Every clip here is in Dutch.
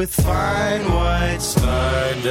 With fine white stardust.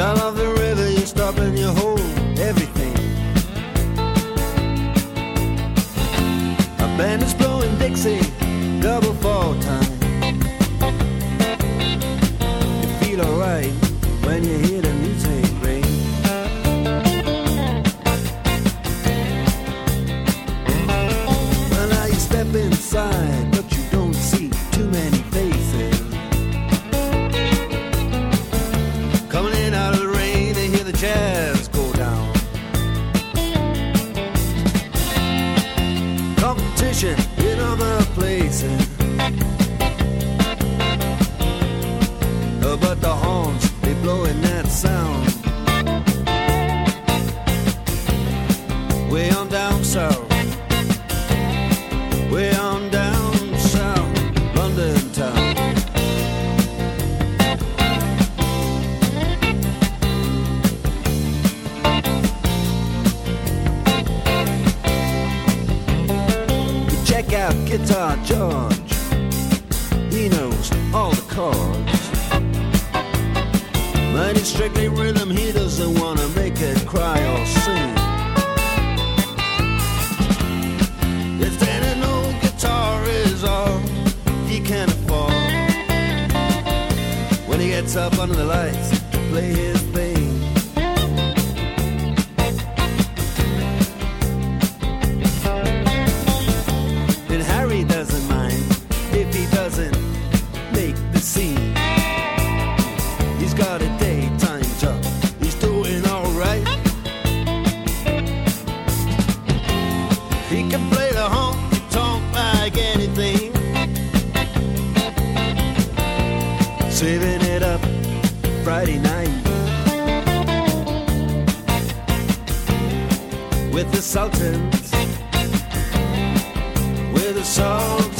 Some of He can play the honky tonk like anything. Saving it up Friday night with the Sultans, with the Sultans.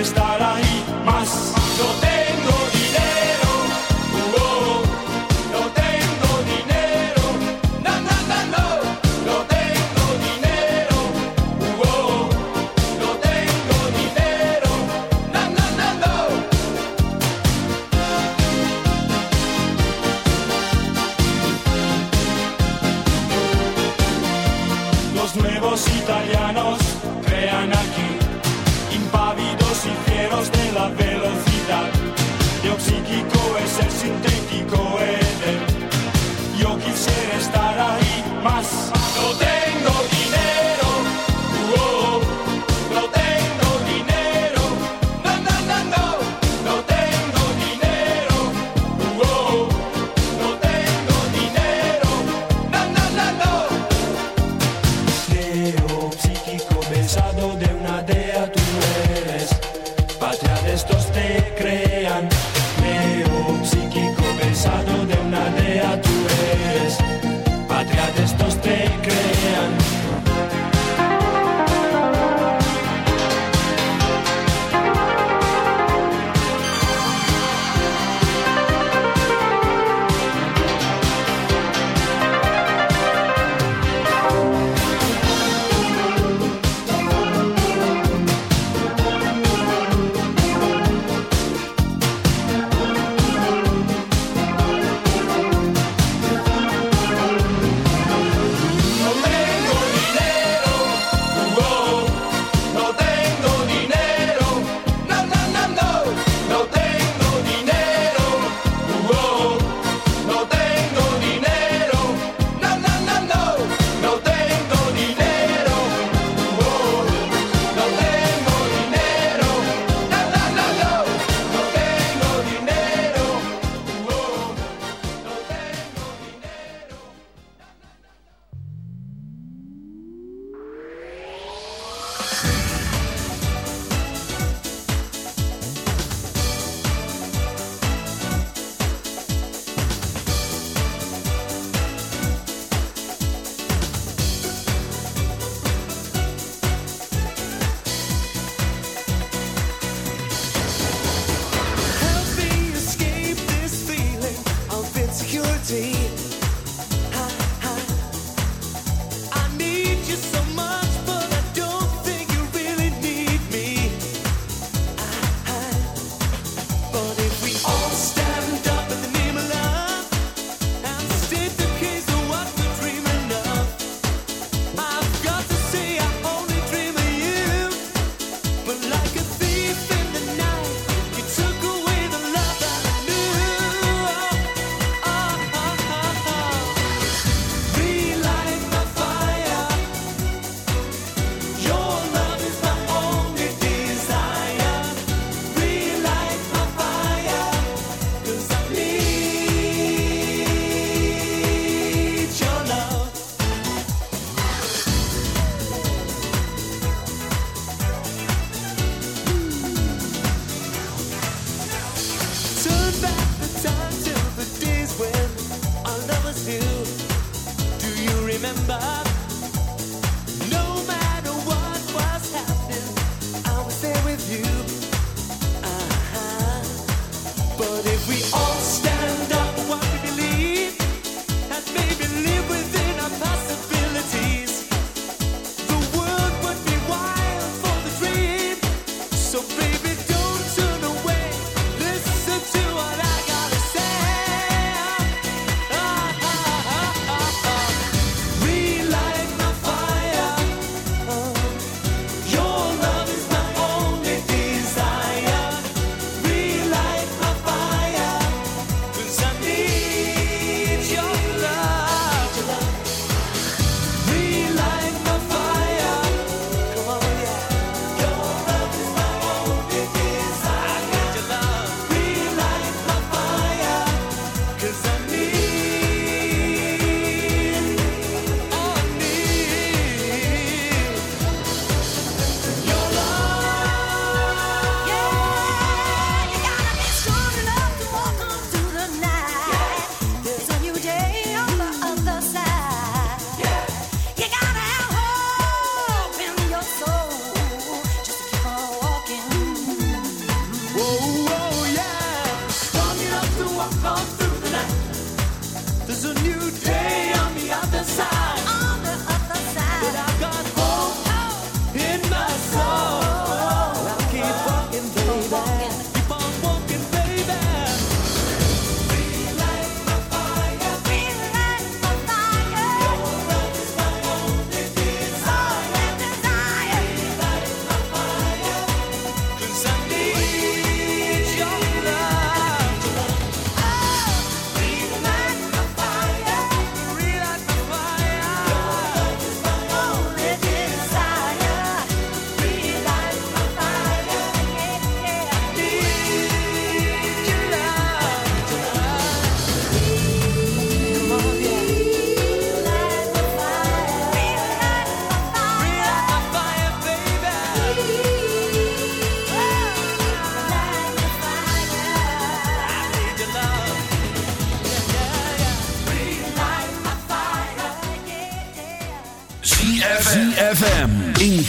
estar ahí más.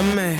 Óyeme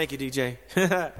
Thank you, DJ.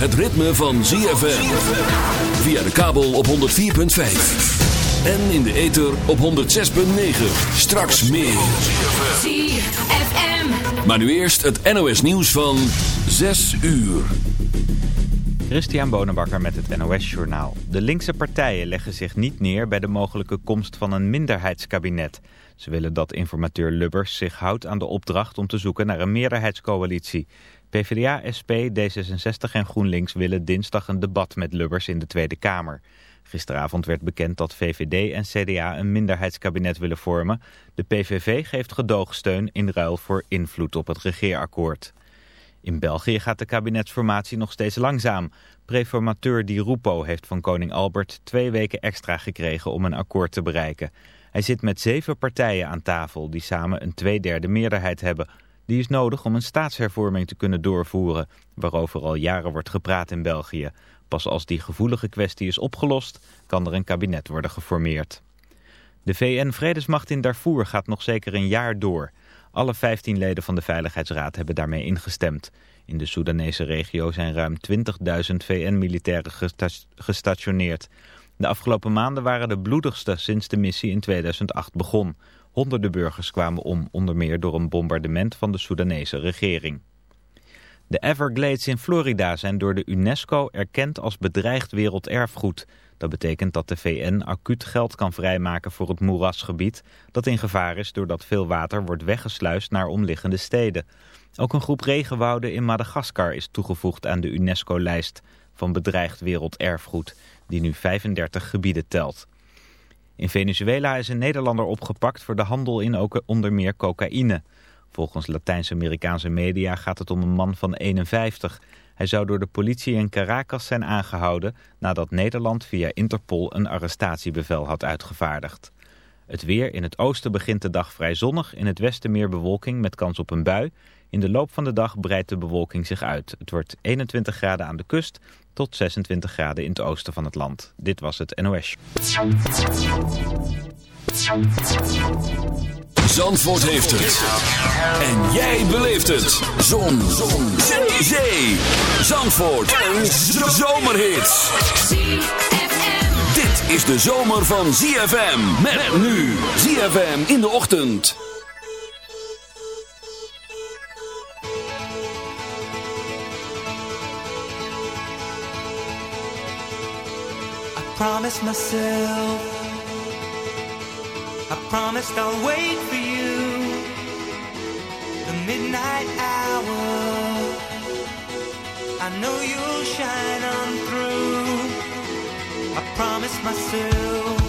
Het ritme van ZFM. Via de kabel op 104.5. En in de ether op 106.9. Straks meer. ZFM. Maar nu eerst het NOS nieuws van 6 uur. Christian Bonenbakker met het NOS Journaal. De linkse partijen leggen zich niet neer bij de mogelijke komst van een minderheidskabinet. Ze willen dat informateur Lubbers zich houdt aan de opdracht om te zoeken naar een meerderheidscoalitie. PvdA, SP, D66 en GroenLinks willen dinsdag een debat met Lubbers in de Tweede Kamer. Gisteravond werd bekend dat VVD en CDA een minderheidskabinet willen vormen. De PVV geeft gedoogsteun in ruil voor invloed op het regeerakkoord. In België gaat de kabinetsformatie nog steeds langzaam. Preformateur Di Rupo heeft van koning Albert twee weken extra gekregen om een akkoord te bereiken. Hij zit met zeven partijen aan tafel die samen een tweederde meerderheid hebben. Die is nodig om een staatshervorming te kunnen doorvoeren, waarover al jaren wordt gepraat in België. Pas als die gevoelige kwestie is opgelost, kan er een kabinet worden geformeerd. De VN-vredesmacht in Darfur gaat nog zeker een jaar door. Alle 15 leden van de Veiligheidsraad hebben daarmee ingestemd. In de Soedanese regio zijn ruim 20.000 VN-militairen gestationeerd. De afgelopen maanden waren de bloedigste sinds de missie in 2008 begon. Honderden burgers kwamen om, onder meer door een bombardement van de Soedanese regering. De Everglades in Florida zijn door de UNESCO erkend als bedreigd werelderfgoed. Dat betekent dat de VN acuut geld kan vrijmaken voor het moerasgebied... dat in gevaar is doordat veel water wordt weggesluist naar omliggende steden. Ook een groep regenwouden in Madagaskar is toegevoegd aan de UNESCO-lijst van bedreigd werelderfgoed... die nu 35 gebieden telt. In Venezuela is een Nederlander opgepakt voor de handel in onder meer cocaïne. Volgens Latijns-Amerikaanse media gaat het om een man van 51. Hij zou door de politie in Caracas zijn aangehouden nadat Nederland via Interpol een arrestatiebevel had uitgevaardigd. Het weer in het oosten begint de dag vrij zonnig, in het westen meer bewolking met kans op een bui. In de loop van de dag breidt de bewolking zich uit. Het wordt 21 graden aan de kust tot 26 graden in het oosten van het land. Dit was het NOS. Zandvoort heeft het. En jij beleeft het. Zon. Zon. Zee. Zandvoort. Een zomerhit. Is de zomer van ZFM. Met nu. ZFM in de ochtend. promised myself, I promised I'll wait for you. The midnight hour, I know you'll shine on through. I promised myself.